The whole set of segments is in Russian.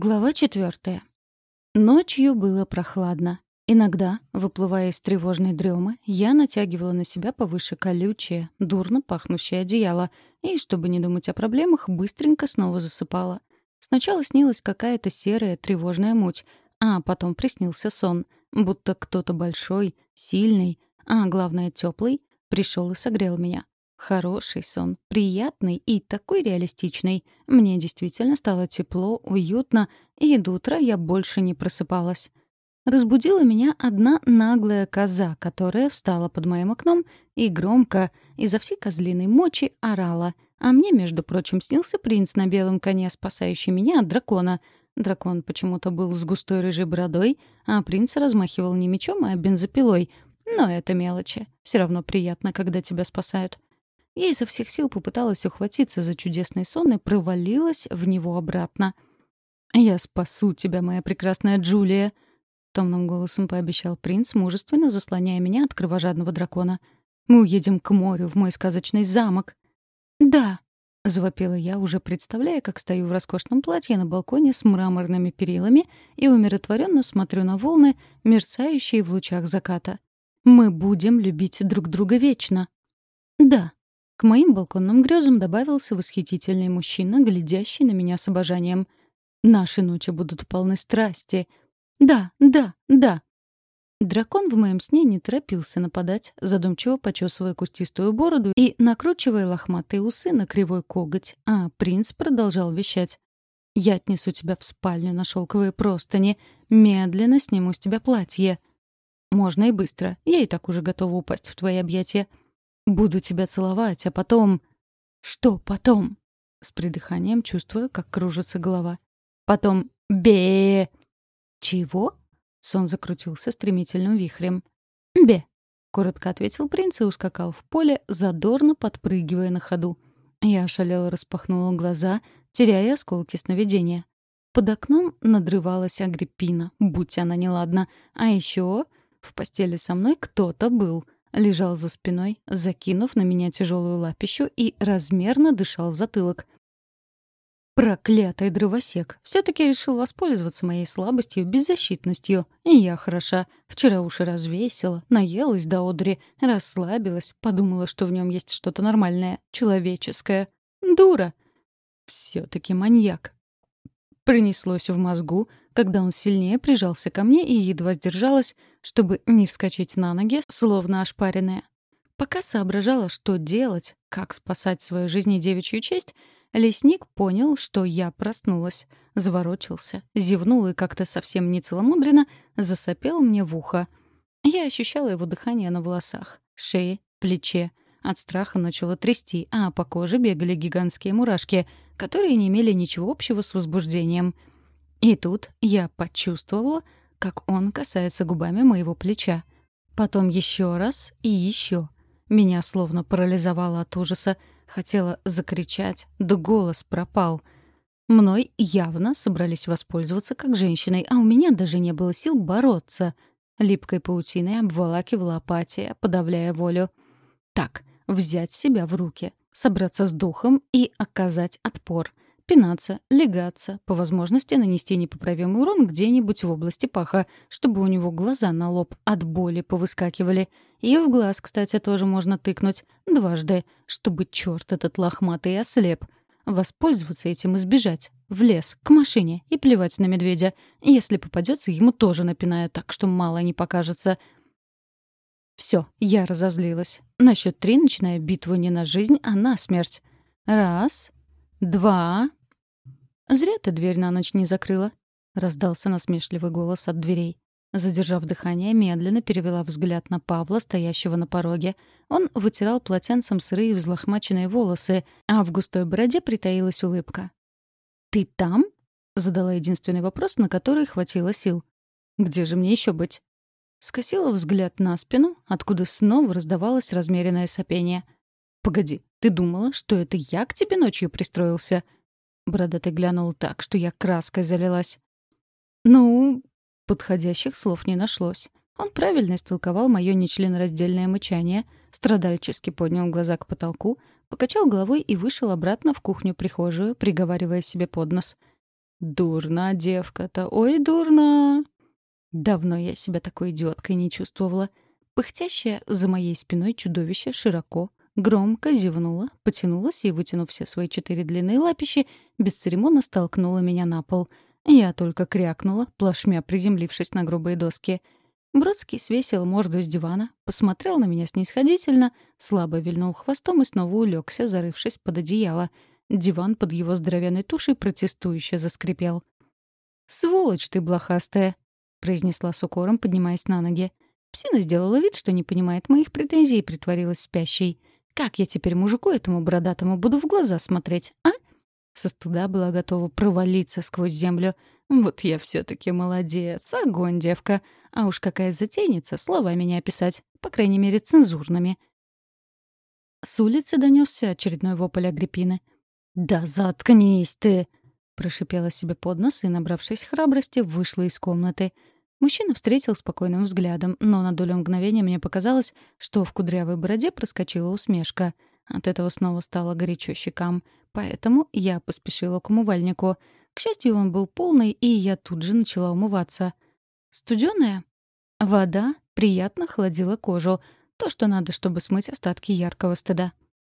Глава четвертая. Ночью было прохладно. Иногда, выплывая из тревожной дремы, я натягивала на себя повыше колючее, дурно пахнущее одеяло и, чтобы не думать о проблемах, быстренько снова засыпала. Сначала снилась какая-то серая тревожная муть, а потом приснился сон, будто кто-то большой, сильный, а главное теплый, пришел и согрел меня. Хороший сон, приятный и такой реалистичный. Мне действительно стало тепло, уютно, и до утра я больше не просыпалась. Разбудила меня одна наглая коза, которая встала под моим окном и громко, изо всей козлиной мочи, орала. А мне, между прочим, снился принц на белом коне, спасающий меня от дракона. Дракон почему-то был с густой рыжей бородой, а принц размахивал не мечом, а бензопилой. Но это мелочи. Все равно приятно, когда тебя спасают. Я изо всех сил попыталась ухватиться за чудесный сон и провалилась в него обратно. «Я спасу тебя, моя прекрасная Джулия!» — томным голосом пообещал принц, мужественно заслоняя меня от кровожадного дракона. «Мы уедем к морю, в мой сказочный замок». «Да!» — завопила я, уже представляя, как стою в роскошном платье на балконе с мраморными перилами и умиротворенно смотрю на волны, мерцающие в лучах заката. «Мы будем любить друг друга вечно». «Да», к моим балконным грезам добавился восхитительный мужчина, глядящий на меня с обожанием. Наши ночи будут полны страсти. Да, да, да. Дракон в моем сне не торопился нападать, задумчиво почесывая кустистую бороду и накручивая лохматые усы на кривой коготь, а принц продолжал вещать. «Я отнесу тебя в спальню на шелковые простыни, медленно сниму с тебя платье. Можно и быстро, я и так уже готова упасть в твои объятия. Буду тебя целовать, а потом... Что потом? С придыханием чувствую, как кружится голова. Потом бе. Чего? Сон закрутился стремительным вихрем. Бе. Коротко ответил принц и ускакал в поле, задорно подпрыгивая на ходу. Я ошалела распахнула глаза, теряя осколки сновидения. Под окном надрывалась Агриппина, будь она неладна. А еще в постели со мной кто-то был — Лежал за спиной, закинув на меня тяжелую лапищу и размерно дышал в затылок. Проклятый дровосек. все таки решил воспользоваться моей слабостью, беззащитностью. И я хороша. Вчера уши развесила, наелась до одри, расслабилась, подумала, что в нем есть что-то нормальное, человеческое. Дура. все таки маньяк. Пронеслось в мозгу, когда он сильнее прижался ко мне и едва сдержалась, чтобы не вскочить на ноги, словно ошпаренная. Пока соображала, что делать, как спасать свою жизнь и девичью честь, лесник понял, что я проснулась, заворочился, зевнул и как-то совсем нецеломудренно засопел мне в ухо. Я ощущала его дыхание на волосах, шее, плече. От страха начало трясти, а по коже бегали гигантские мурашки — которые не имели ничего общего с возбуждением. И тут я почувствовала, как он касается губами моего плеча. Потом еще раз и еще. Меня словно парализовало от ужаса. Хотела закричать, да голос пропал. Мной явно собрались воспользоваться как женщиной, а у меня даже не было сил бороться. Липкой паутиной обволакивала апатия, подавляя волю. Так, взять себя в руки собраться с духом и оказать отпор. Пинаться, легаться, по возможности нанести непоправимый урон где-нибудь в области паха, чтобы у него глаза на лоб от боли повыскакивали. И в глаз, кстати, тоже можно тыкнуть дважды, чтобы черт этот лохматый ослеп. Воспользоваться этим и сбежать. В лес, к машине и плевать на медведя. Если попадется, ему тоже напинаю так, что мало не покажется. Все, я разозлилась. На счет три начинаю битву не на жизнь, а на смерть. Раз, два... «Зря ты дверь на ночь не закрыла», — раздался насмешливый голос от дверей. Задержав дыхание, медленно перевела взгляд на Павла, стоящего на пороге. Он вытирал полотенцем сырые взлохмаченные волосы, а в густой бороде притаилась улыбка. «Ты там?» — задала единственный вопрос, на который хватило сил. «Где же мне еще быть?» Скосила взгляд на спину, откуда снова раздавалось размеренное сопение. «Погоди, ты думала, что это я к тебе ночью пристроился?» Бородатый глянул так, что я краской залилась. «Ну...» Подходящих слов не нашлось. Он правильно истолковал мое нечленораздельное мычание, страдальчески поднял глаза к потолку, покачал головой и вышел обратно в кухню-прихожую, приговаривая себе под нос. Дурна девка-то, ой, дурна. Давно я себя такой идиоткой не чувствовала. Пыхтящее за моей спиной чудовище широко, громко зевнуло, потянулось и, вытянув все свои четыре длинные лапищи, бесцеремонно столкнуло меня на пол. Я только крякнула, плашмя приземлившись на грубые доски. Бродский свесил морду с дивана, посмотрел на меня снисходительно, слабо вильнул хвостом и снова улегся, зарывшись под одеяло. Диван под его здоровенной тушей протестующе заскрипел. «Сволочь ты блохастая!» — произнесла с укором, поднимаясь на ноги. Псина сделала вид, что не понимает моих претензий и притворилась спящей. «Как я теперь мужику этому бородатому буду в глаза смотреть, а?» Со стыда была готова провалиться сквозь землю. «Вот я все таки молодец, огонь, девка. А уж какая затейница, слова меня описать, по крайней мере, цензурными». С улицы донесся очередной вопль Агриппины. «Да заткнись ты!» Прошипела себе под нос и, набравшись храбрости, вышла из комнаты. Мужчина встретил спокойным взглядом, но на долю мгновения мне показалось, что в кудрявой бороде проскочила усмешка. От этого снова стало горячо щекам. Поэтому я поспешила к умывальнику. К счастью, он был полный, и я тут же начала умываться. Студёная? Вода приятно холодила кожу. То, что надо, чтобы смыть остатки яркого стыда.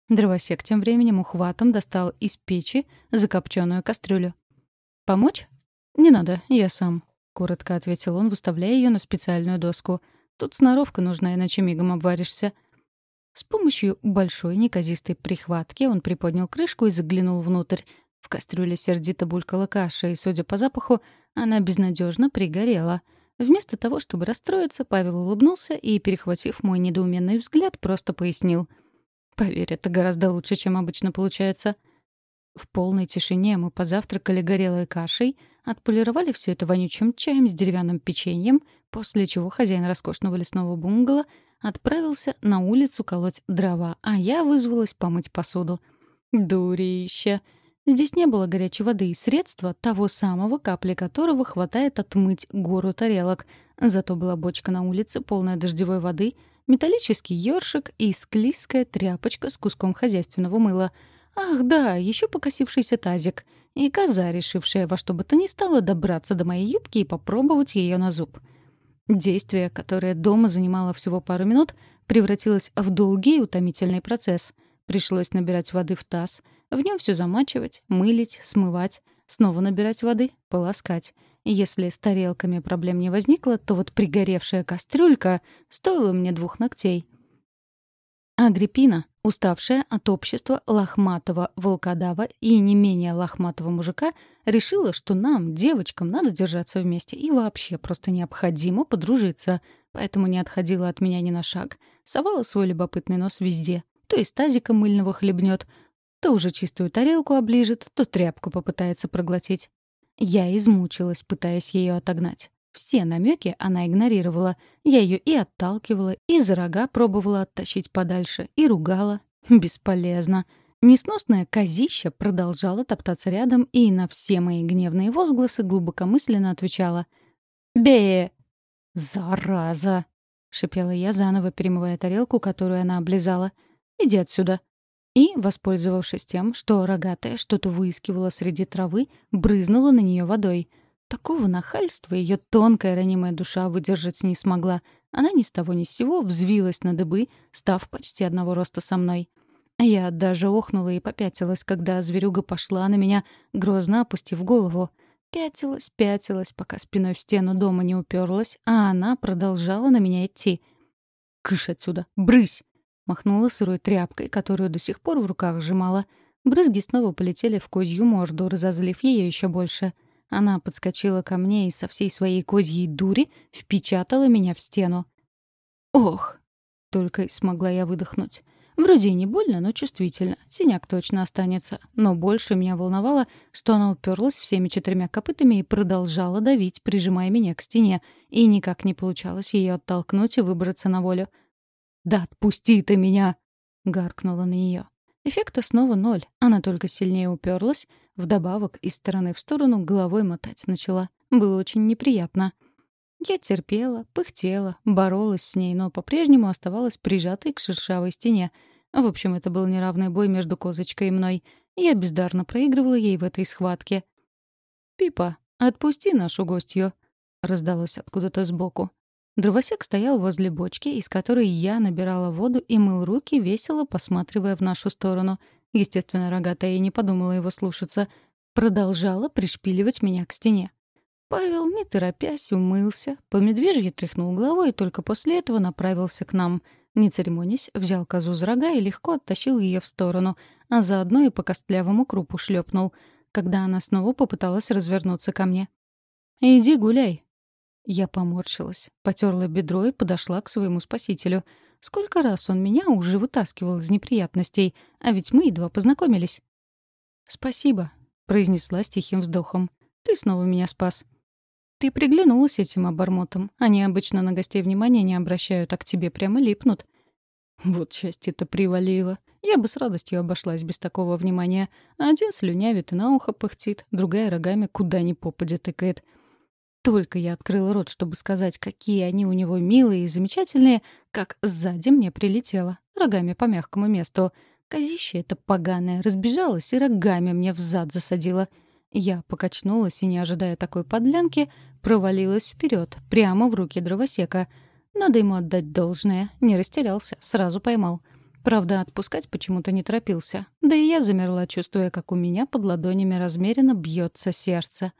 Дровосек тем временем ухватом достал из печи закопченную кастрюлю. «Помочь?» «Не надо, я сам», — коротко ответил он, выставляя ее на специальную доску. «Тут сноровка нужна, иначе мигом обваришься». С помощью большой неказистой прихватки он приподнял крышку и заглянул внутрь. В кастрюле сердито булькала каша, и, судя по запаху, она безнадежно пригорела. Вместо того, чтобы расстроиться, Павел улыбнулся и, перехватив мой недоуменный взгляд, просто пояснил — Поверь, это гораздо лучше, чем обычно получается. В полной тишине мы позавтракали горелой кашей, отполировали все это вонючим чаем с деревянным печеньем, после чего хозяин роскошного лесного бунгало отправился на улицу колоть дрова, а я вызвалась помыть посуду. Дурище! Здесь не было горячей воды и средства, того самого, капли которого хватает отмыть гору тарелок. Зато была бочка на улице, полная дождевой воды — металлический ёршик и склизкая тряпочка с куском хозяйственного мыла. Ах, да, еще покосившийся тазик. И коза, решившая во что бы то ни стало добраться до моей юбки и попробовать ее на зуб. Действие, которое дома занимало всего пару минут, превратилось в долгий и утомительный процесс. Пришлось набирать воды в таз, в нем все замачивать, мылить, смывать, снова набирать воды, полоскать. Если с тарелками проблем не возникло, то вот пригоревшая кастрюлька стоила мне двух ногтей. Агриппина, уставшая от общества лохматого волкодава и не менее лохматого мужика, решила, что нам, девочкам, надо держаться вместе и вообще просто необходимо подружиться, поэтому не отходила от меня ни на шаг, совала свой любопытный нос везде, то из тазика мыльного хлебнет, то уже чистую тарелку оближет, то тряпку попытается проглотить. Я измучилась, пытаясь ее отогнать. Все намеки она игнорировала. Я ее и отталкивала, и за рога пробовала оттащить подальше, и ругала. Бесполезно. Несносная козища продолжала топтаться рядом и на все мои гневные возгласы глубокомысленно отвечала. «Бе!» «Зараза!» — шипела я, заново перемывая тарелку, которую она облизала. «Иди отсюда!» И, воспользовавшись тем, что рогатая что-то выискивала среди травы, брызнула на нее водой. Такого нахальства ее тонкая ранимая душа выдержать не смогла. Она ни с того ни с сего взвилась на дыбы, став почти одного роста со мной. Я даже охнула и попятилась, когда зверюга пошла на меня, грозно опустив голову. Пятилась, пятилась, пока спиной в стену дома не уперлась, а она продолжала на меня идти. «Кыш отсюда! Брысь!» Махнула сырой тряпкой, которую до сих пор в руках сжимала. Брызги снова полетели в козью морду, разозлив ее еще больше. Она подскочила ко мне и со всей своей козьей дури впечатала меня в стену. «Ох!» — только смогла я выдохнуть. Вроде и не больно, но чувствительно. Синяк точно останется. Но больше меня волновало, что она уперлась всеми четырьмя копытами и продолжала давить, прижимая меня к стене, и никак не получалось ее оттолкнуть и выбраться на волю. «Да отпусти ты меня!» — гаркнула на нее. Эффекта снова ноль. Она только сильнее уперлась, вдобавок из стороны в сторону головой мотать начала. Было очень неприятно. Я терпела, пыхтела, боролась с ней, но по-прежнему оставалась прижатой к шершавой стене. В общем, это был неравный бой между козочкой и мной. Я бездарно проигрывала ей в этой схватке. «Пипа, отпусти нашу гостью», — раздалось откуда-то сбоку. Дровосек стоял возле бочки, из которой я набирала воду и мыл руки, весело посматривая в нашу сторону. Естественно, рогатая и не подумала его слушаться. Продолжала пришпиливать меня к стене. Павел, не торопясь, умылся, по медвежье тряхнул головой и только после этого направился к нам. Не церемонясь, взял козу за рога и легко оттащил ее в сторону, а заодно и по костлявому крупу шлепнул, когда она снова попыталась развернуться ко мне. «Иди гуляй». Я поморщилась, потерла бедро и подошла к своему спасителю. Сколько раз он меня уже вытаскивал из неприятностей, а ведь мы едва познакомились. «Спасибо», — произнесла с тихим вздохом. «Ты снова меня спас». Ты приглянулась этим обормотом. Они обычно на гостей внимания не обращают, а к тебе прямо липнут. Вот счастье-то привалило. Я бы с радостью обошлась без такого внимания. Один слюнявит и на ухо пыхтит, другая рогами куда ни попадя тыкает. Только я открыла рот, чтобы сказать, какие они у него милые и замечательные, как сзади мне прилетело, рогами по мягкому месту. Козище это поганое разбежалось и рогами мне в зад засадила — я покачнулась и, не ожидая такой подлянки, провалилась вперед, прямо в руки дровосека. Надо ему отдать должное. Не растерялся, сразу поймал. Правда, отпускать почему-то не торопился. Да и я замерла, чувствуя, как у меня под ладонями размеренно бьется сердце.